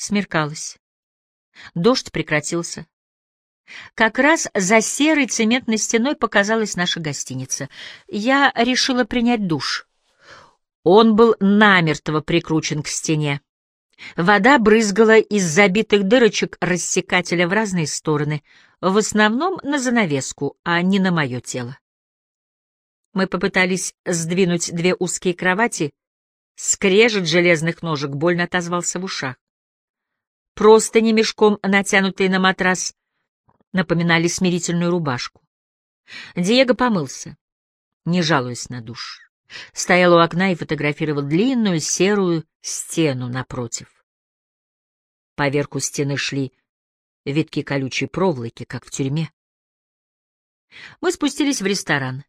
Смеркалось. Дождь прекратился. Как раз за серой цементной стеной показалась наша гостиница. Я решила принять душ. Он был намертво прикручен к стене. Вода брызгала из забитых дырочек рассекателя в разные стороны, в основном на занавеску, а не на мое тело. Мы попытались сдвинуть две узкие кровати. Скрежет железных ножек больно отозвался в ушах. Просто не мешком натянутые на матрас, напоминали смирительную рубашку. Диего помылся, не жалуясь на душ. Стоял у окна и фотографировал длинную серую стену напротив. По верху стены шли витки колючей проволоки, как в тюрьме. Мы спустились в ресторан.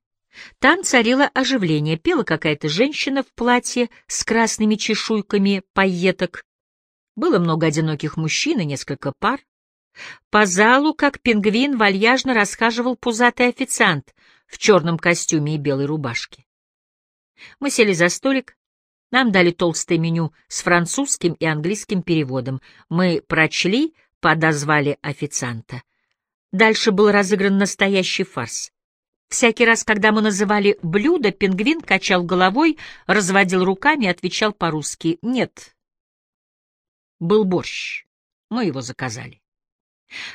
Там царило оживление, пела какая-то женщина в платье с красными чешуйками пайеток. Было много одиноких мужчин и несколько пар. По залу, как пингвин, вальяжно расхаживал пузатый официант в черном костюме и белой рубашке. Мы сели за столик. Нам дали толстое меню с французским и английским переводом. Мы прочли, подозвали официанта. Дальше был разыгран настоящий фарс. Всякий раз, когда мы называли блюдо, пингвин качал головой, разводил руками и отвечал по-русски «нет». Был борщ. Мы его заказали.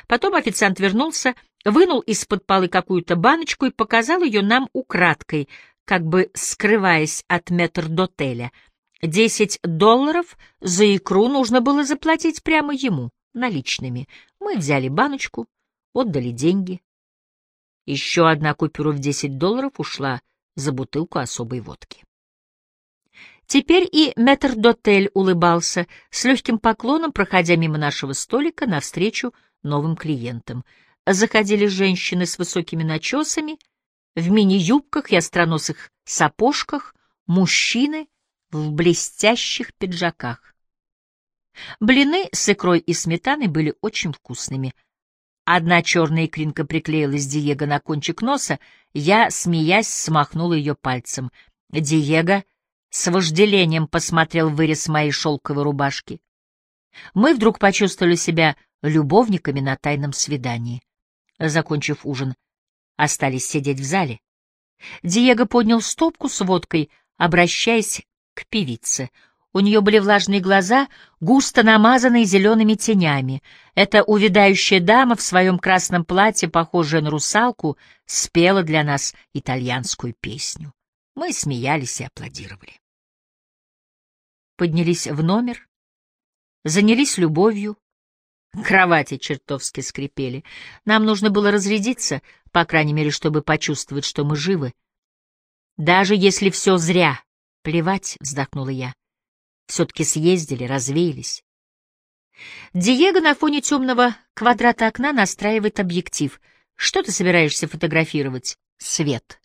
Потом официант вернулся, вынул из-под полы какую-то баночку и показал ее нам украдкой, как бы скрываясь от метрдотеля. Десять долларов за икру нужно было заплатить прямо ему, наличными. Мы взяли баночку, отдали деньги. Еще одна купюра в десять долларов ушла за бутылку особой водки. Теперь и метрдотель улыбался, с легким поклоном, проходя мимо нашего столика навстречу новым клиентам. Заходили женщины с высокими начесами — в мини-юбках и остроносых сапожках, мужчины в блестящих пиджаках. Блины с икрой и сметаной были очень вкусными. Одна черная икринка приклеилась Диего на кончик носа, я, смеясь, смахнул ее пальцем. Диего с вожделением посмотрел вырез моей шелковой рубашки. Мы вдруг почувствовали себя любовниками на тайном свидании. Закончив ужин, остались сидеть в зале. Диего поднял стопку с водкой, обращаясь к певице. У нее были влажные глаза, густо намазанные зелеными тенями. Эта увядающая дама в своем красном платье, похожая на русалку, спела для нас итальянскую песню. Мы смеялись и аплодировали. Поднялись в номер, занялись любовью, Кровати чертовски скрипели. Нам нужно было разрядиться, по крайней мере, чтобы почувствовать, что мы живы. Даже если все зря, плевать, вздохнула я. Все-таки съездили, развеялись. Диего на фоне темного квадрата окна настраивает объектив. Что ты собираешься фотографировать? Свет.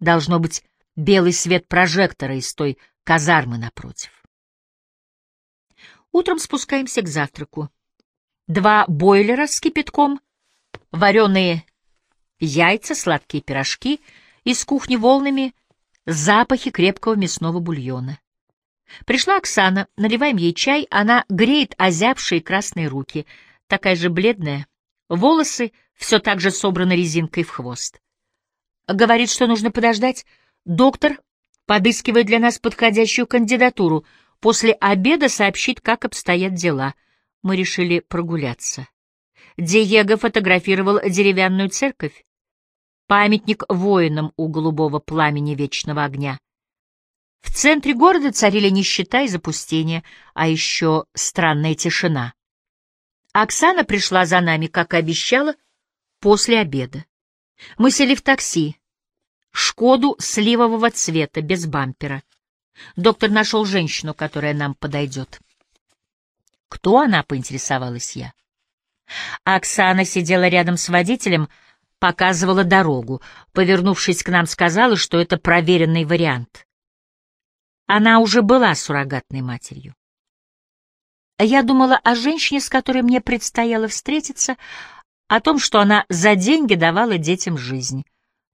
Должно быть белый свет прожектора из той казармы напротив. Утром спускаемся к завтраку. Два бойлера с кипятком, вареные яйца, сладкие пирожки, из кухни волнами запахи крепкого мясного бульона. Пришла Оксана, наливаем ей чай, она греет озябшие красные руки, такая же бледная, волосы все так же собраны резинкой в хвост. Говорит, что нужно подождать. Доктор подыскивает для нас подходящую кандидатуру — После обеда сообщить, как обстоят дела. Мы решили прогуляться. Диего фотографировал деревянную церковь, памятник воинам у голубого пламени вечного огня. В центре города царили нищета и запустение, а еще странная тишина. Оксана пришла за нами, как и обещала, после обеда. Мы сели в такси, «Шкоду» сливового цвета, без бампера. Доктор нашел женщину, которая нам подойдет. Кто она, поинтересовалась я. Оксана сидела рядом с водителем, показывала дорогу. Повернувшись к нам, сказала, что это проверенный вариант. Она уже была суррогатной матерью. Я думала о женщине, с которой мне предстояло встретиться, о том, что она за деньги давала детям жизнь.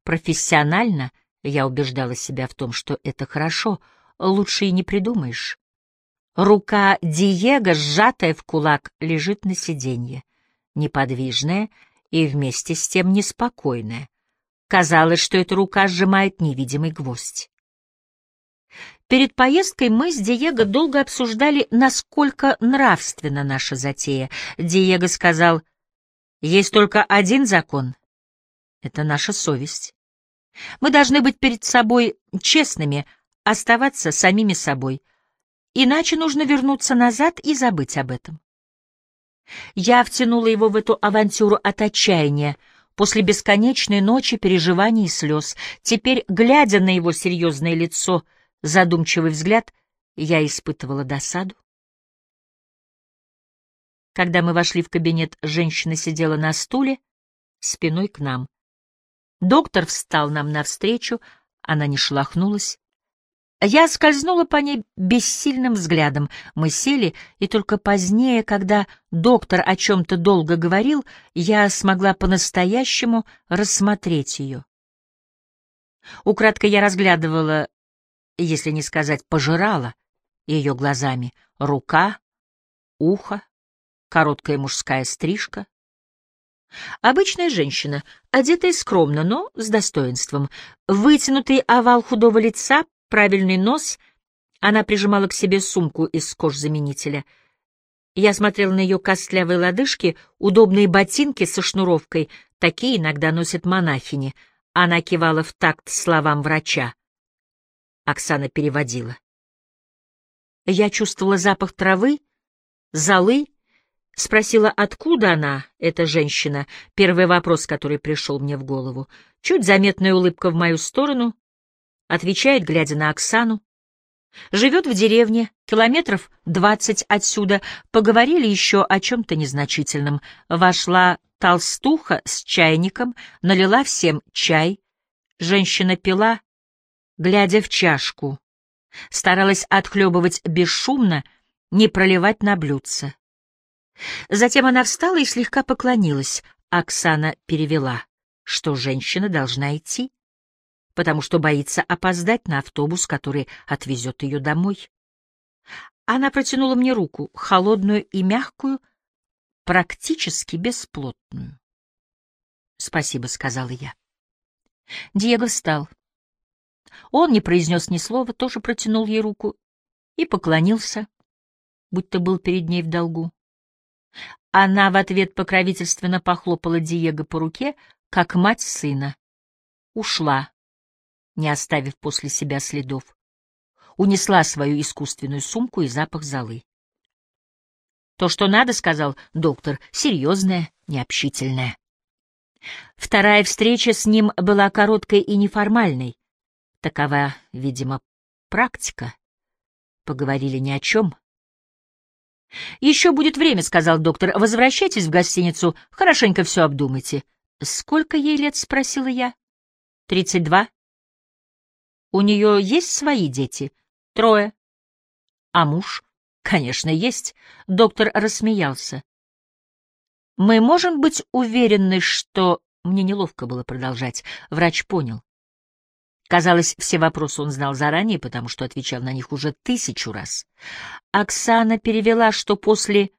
Профессионально я убеждала себя в том, что это хорошо — лучше и не придумаешь. Рука Диего, сжатая в кулак, лежит на сиденье, неподвижная и вместе с тем неспокойная. Казалось, что эта рука сжимает невидимый гвоздь. Перед поездкой мы с Диего долго обсуждали, насколько нравственна наша затея. Диего сказал, есть только один закон — это наша совесть. Мы должны быть перед собой честными, оставаться самими собой. Иначе нужно вернуться назад и забыть об этом. Я втянула его в эту авантюру от отчаяния, после бесконечной ночи переживаний и слез. Теперь, глядя на его серьезное лицо — задумчивый взгляд, я испытывала досаду. Когда мы вошли в кабинет, женщина сидела на стуле, спиной к нам. Доктор встал нам навстречу, она не шелохнулась. Я скользнула по ней бессильным взглядом. Мы сели, и только позднее, когда доктор о чем-то долго говорил, я смогла по-настоящему рассмотреть ее. Украдкой я разглядывала если не сказать пожирала, ее глазами рука, ухо, короткая мужская стрижка. Обычная женщина, одетая скромно, но с достоинством. Вытянутый овал худого лица, правильный нос. Она прижимала к себе сумку из кожзаменителя. Я смотрел на ее костлявые лодыжки, удобные ботинки со шнуровкой. Такие иногда носят монахини. Она кивала в такт словам врача. Оксана переводила. Я чувствовала запах травы, золы, спросила, откуда она, эта женщина, первый вопрос, который пришел мне в голову. Чуть заметная улыбка в мою сторону, отвечает, глядя на Оксану. Живет в деревне, километров двадцать отсюда. Поговорили еще о чем-то незначительном. Вошла толстуха с чайником, налила всем чай. Женщина пила, глядя в чашку. Старалась отхлебывать бесшумно, не проливать на блюдце. Затем она встала и слегка поклонилась. Оксана перевела, что женщина должна идти, потому что боится опоздать на автобус, который отвезет ее домой. Она протянула мне руку, холодную и мягкую, практически бесплотную. «Спасибо», — сказала я. Диего встал. Он не произнес ни слова, тоже протянул ей руку и поклонился, будто был перед ней в долгу. Она в ответ покровительственно похлопала Диего по руке, как мать сына. Ушла, не оставив после себя следов. Унесла свою искусственную сумку и запах золы. «То, что надо, — сказал доктор, — серьезное, необщительное». Вторая встреча с ним была короткой и неформальной. Такова, видимо, практика. Поговорили ни о чем. «Еще будет время», — сказал доктор. «Возвращайтесь в гостиницу, хорошенько все обдумайте». «Сколько ей лет?» — спросила я. «Тридцать два». «У нее есть свои дети?» «Трое». «А муж?» «Конечно, есть». Доктор рассмеялся. «Мы можем быть уверены, что...» Мне неловко было продолжать. Врач понял. Казалось, все вопросы он знал заранее, потому что отвечал на них уже тысячу раз. Оксана перевела, что после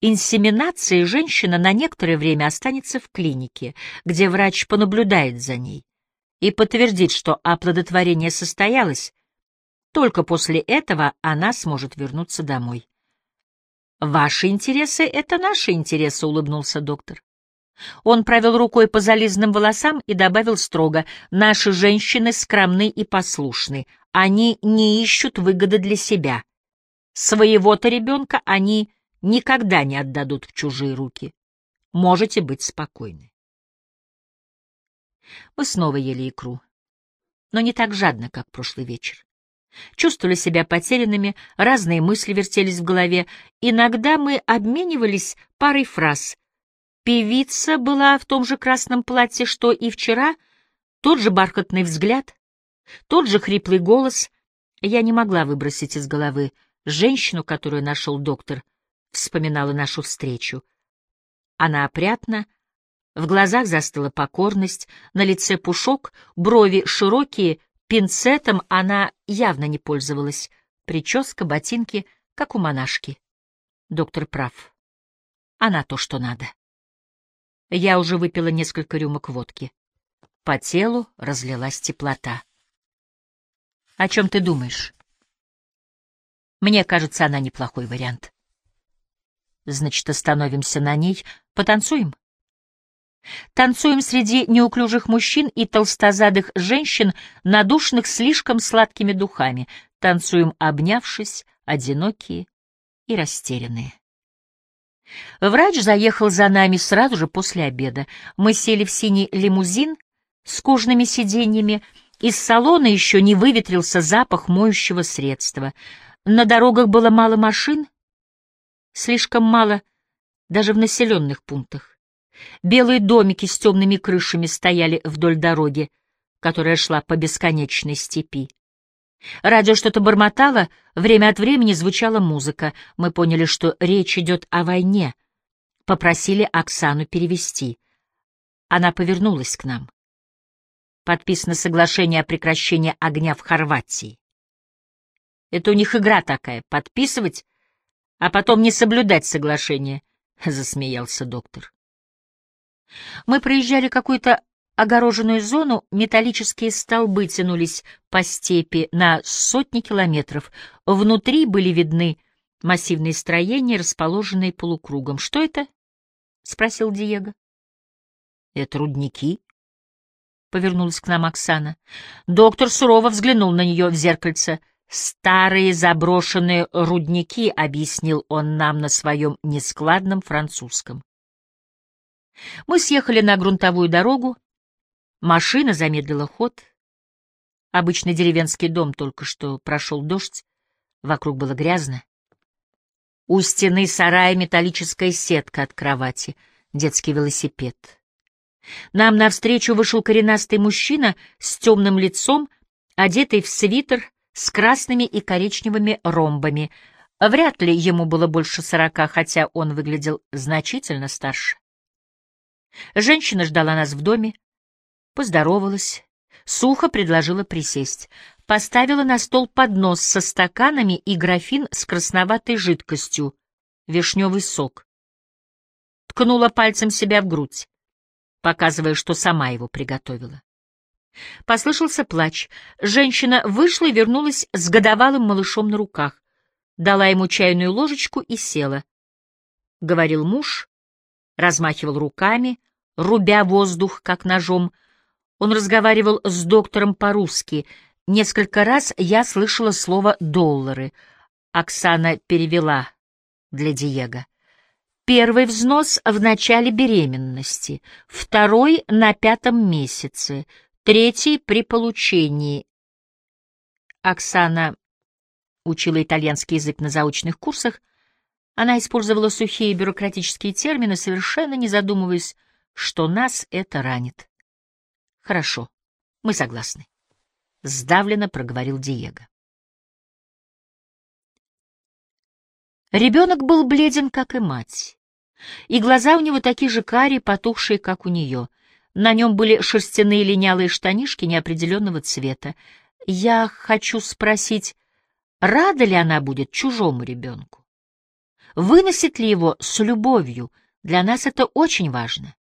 инсеминации женщина на некоторое время останется в клинике, где врач понаблюдает за ней и подтвердит, что оплодотворение состоялось. Только после этого она сможет вернуться домой. «Ваши интересы — это наши интересы», — улыбнулся доктор. Он провел рукой по зализанным волосам и добавил строго, «Наши женщины скромны и послушны. Они не ищут выгоды для себя. Своего-то ребенка они никогда не отдадут в чужие руки. Можете быть спокойны». Мы снова ели икру, но не так жадно, как прошлый вечер. Чувствовали себя потерянными, разные мысли вертелись в голове. Иногда мы обменивались парой фраз — Певица была в том же красном платье, что и вчера, тот же бархатный взгляд, тот же хриплый голос. Я не могла выбросить из головы женщину, которую нашел доктор, вспоминала нашу встречу. Она опрятна, в глазах застыла покорность, на лице пушок, брови широкие, пинцетом она явно не пользовалась. Прическа, ботинки, как у монашки. Доктор прав. Она то, что надо. Я уже выпила несколько рюмок водки. По телу разлилась теплота. О чем ты думаешь? Мне кажется, она неплохой вариант. Значит, остановимся на ней, потанцуем? Танцуем среди неуклюжих мужчин и толстозадых женщин, надушных слишком сладкими духами. Танцуем, обнявшись, одинокие и растерянные. Врач заехал за нами сразу же после обеда. Мы сели в синий лимузин с кожными сиденьями. Из салона еще не выветрился запах моющего средства. На дорогах было мало машин, слишком мало даже в населенных пунктах. Белые домики с темными крышами стояли вдоль дороги, которая шла по бесконечной степи. Радио что-то бормотало, время от времени звучала музыка. Мы поняли, что речь идет о войне. Попросили Оксану перевести. Она повернулась к нам. Подписано соглашение о прекращении огня в Хорватии. Это у них игра такая — подписывать, а потом не соблюдать соглашение, — засмеялся доктор. Мы проезжали какую-то огороженную зону, металлические столбы тянулись по степи на сотни километров. Внутри были видны массивные строения, расположенные полукругом. «Что это?» — спросил Диего. «Это рудники», — повернулась к нам Оксана. Доктор сурово взглянул на нее в зеркальце. «Старые заброшенные рудники», — объяснил он нам на своем нескладном французском. Мы съехали на грунтовую дорогу, Машина замедлила ход. Обычный деревенский дом только что прошел дождь, вокруг было грязно. У стены сарая металлическая сетка от кровати, детский велосипед. Нам навстречу вышел коренастый мужчина с темным лицом, одетый в свитер с красными и коричневыми ромбами. Вряд ли ему было больше сорока, хотя он выглядел значительно старше. Женщина ждала нас в доме, поздоровалась, сухо предложила присесть, поставила на стол поднос со стаканами и графин с красноватой жидкостью, вишневый сок. Ткнула пальцем себя в грудь, показывая, что сама его приготовила. Послышался плач. Женщина вышла и вернулась с годовалым малышом на руках, дала ему чайную ложечку и села. Говорил муж, размахивал руками, рубя воздух, как ножом, он разговаривал с доктором по-русски. Несколько раз я слышала слово «доллары». Оксана перевела для Диего. Первый взнос в начале беременности, второй — на пятом месяце, третий — при получении. Оксана учила итальянский язык на заочных курсах. Она использовала сухие бюрократические термины, совершенно не задумываясь, что нас это ранит. Хорошо, мы согласны. Сдавленно проговорил Диего. Ребенок был бледен, как и мать. И глаза у него такие же карие, потухшие, как у нее. На нем были шерстяные линялые штанишки неопределенного цвета. Я хочу спросить, рада ли она будет чужому ребенку? Выносит ли его с любовью? Для нас это очень важно.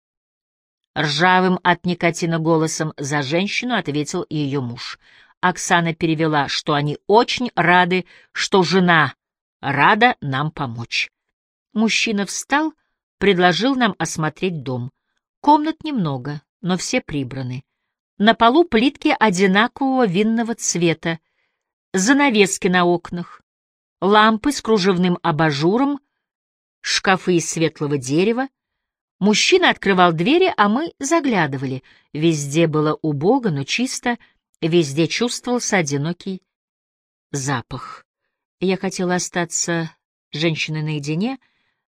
Ржавым от никотина голосом за женщину ответил ее муж. Оксана перевела, что они очень рады, что жена рада нам помочь. Мужчина встал, предложил нам осмотреть дом. Комнат немного, но все прибраны. На полу плитки одинакового винного цвета, занавески на окнах, лампы с кружевным абажуром, шкафы из светлого дерева, Мужчина открывал двери, а мы заглядывали. Везде было убого, но чисто, везде чувствовался одинокий запах. Я хотела остаться женщиной наедине.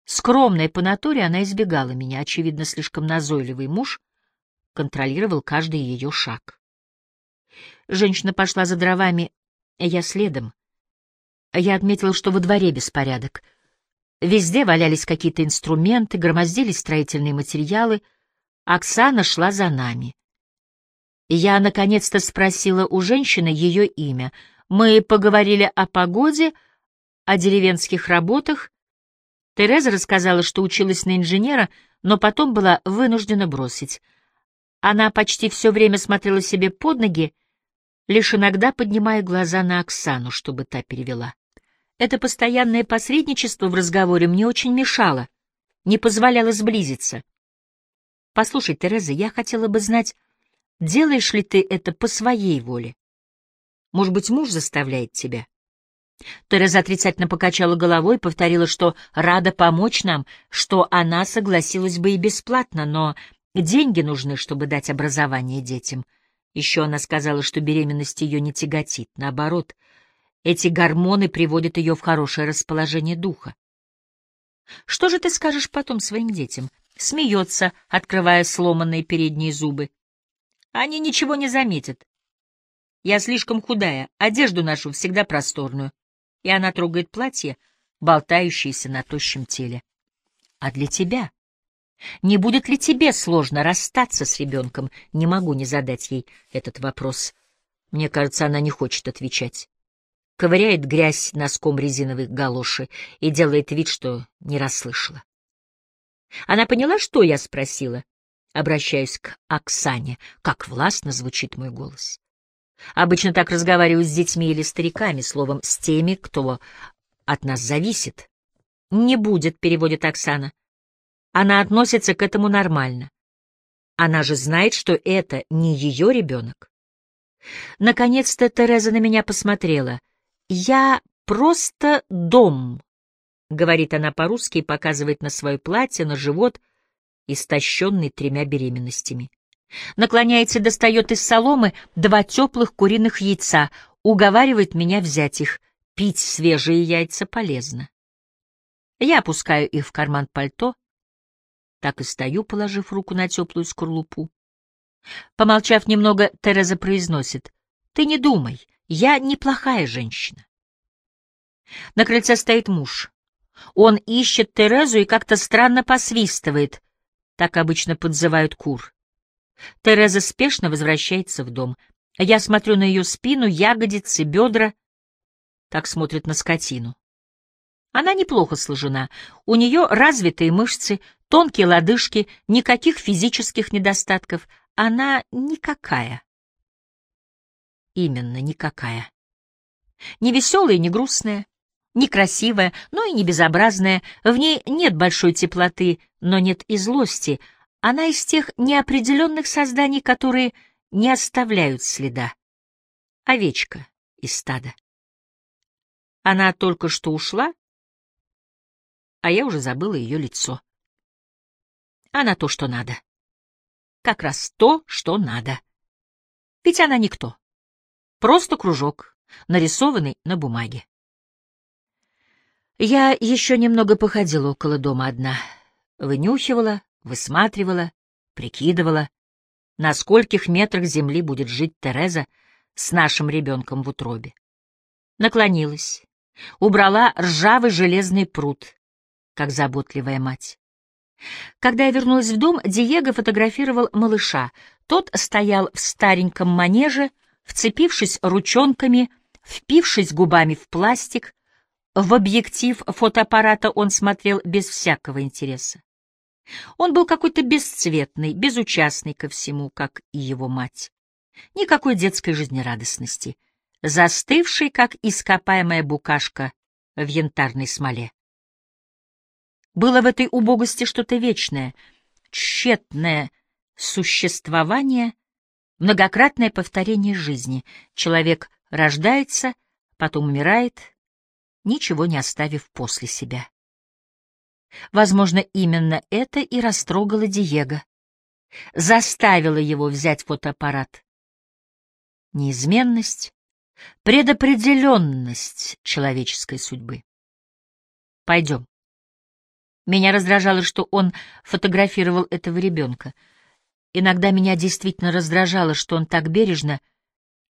Скромная по натуре, она избегала меня. Очевидно, слишком назойливый муж контролировал каждый ее шаг. Женщина пошла за дровами, я следом. Я отметила, что во дворе беспорядок — Везде валялись какие-то инструменты, громоздились строительные материалы. Оксана шла за нами. Я наконец-то спросила у женщины ее имя. Мы поговорили о погоде, о деревенских работах, Тереза рассказала, что училась на инженера, но потом была вынуждена бросить. Она почти все время смотрела себе под ноги, лишь иногда поднимая глаза на Оксану, чтобы та перевела. Это постоянное посредничество в разговоре мне очень мешало, не позволяло сблизиться. Послушай, Тереза, я хотела бы знать, делаешь ли ты это по своей воле? Может быть, муж заставляет тебя? Тереза отрицательно покачала головой, повторила, что рада помочь нам, что она согласилась бы и бесплатно, но деньги нужны, чтобы дать образование детям. Еще она сказала, что беременность ее не тяготит, наоборот, эти гормоны приводят ее в хорошее расположение духа. Что же ты скажешь потом своим детям? Смеется, открывая сломанные передние зубы. Они ничего не заметят. Я слишком худая, одежду ношу всегда просторную и она трогает платье, болтающееся на тощем теле. А для тебя? Не будет ли тебе сложно расстаться с ребенком? Не могу не задать ей этот вопрос. Мне кажется, она не хочет отвечать. Ковыряет грязь носком резиновых галоши и делает вид, что не расслышала. Она поняла, что я спросила? Обращаюсь к Оксане. Как властно звучит мой голос. Обычно так разговариваю с детьми или стариками, словом, с теми, кто от нас зависит. «Не будет», — переводит Оксана. Она относится к этому нормально. Она же знает, что это не ее ребенок. Наконец-то Тереза на меня посмотрела. «Я просто дом», — говорит она по-русски и показывает на свое платье, на живот, истощенный тремя беременностями. Наклоняется, достает из соломы два теплых куриных яйца, уговаривает меня взять их. Пить свежие яйца полезно. Я опускаю их в карман пальто, так и стою, положив руку на теплую скорлупу. Помолчав немного, Тереза произносит, «Ты не думай, я неплохая женщина». На крыльце стоит муж. Он ищет Терезу и как-то странно посвистывает. Так обычно подзывают кур. Тереза спешно возвращается в дом. Я смотрю на ее спину, ягодицы, бедра. Так смотрит на скотину. Она неплохо сложена. У нее развитые мышцы, тонкие лодыжки, никаких физических недостатков. Она никакая. Именно никакая. Не веселая, не грустная, не красивая, но и не безобразная. В ней нет большой теплоты, но нет и злости — она из тех неопределенных созданий, которые не оставляют следа. Овечка из стада. Она только что ушла, а я уже забыла ее лицо. Она то, что надо. Как раз то, что надо. Ведь она никто. Просто кружок, нарисованный на бумаге. Я еще немного походила около дома одна, вынюхивала, высматривала, прикидывала, на скольких метрах земли будет жить Тереза с нашим ребенком в утробе. Наклонилась, убрала ржавый железный пруд, как заботливая мать. Когда я вернулась в дом, Диего фотографировал малыша. Тот стоял в стареньком манеже, вцепившись ручонками, впившись губами в пластик. В объектив фотоаппарата он смотрел без всякого интереса. Он был какой-то бесцветный, безучастный ко всему, как и его мать. Никакой детской жизнерадостности, застывший, как ископаемая букашка в янтарной смоле. Было в этой убогости что-то вечное, тщетное существование, многократное повторение жизни. Человек рождается, потом умирает, ничего не оставив после себя. Возможно, именно это и растрогало Диего, заставило его взять фотоаппарат. Неизменность, предопределенность человеческой судьбы. Пойдем. Меня раздражало, что он фотографировал этого ребенка. Иногда меня действительно раздражало, что он так бережно,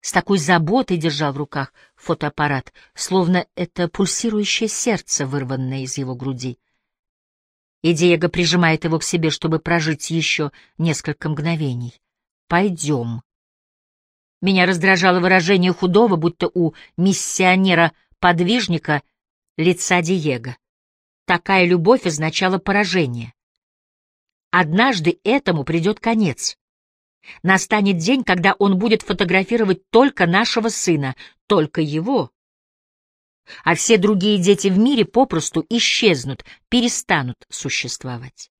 с такой заботой держал в руках фотоаппарат, словно это пульсирующее сердце, вырванное из его груди и Диего прижимает его к себе, чтобы прожить еще несколько мгновений. «Пойдем». Меня раздражало выражение худого, будто у миссионера-подвижника лица Диего. Такая любовь означала поражение. Однажды этому придет конец. Настанет день, когда он будет фотографировать только нашего сына, только его. А все другие дети в мире попросту исчезнут, перестанут существовать.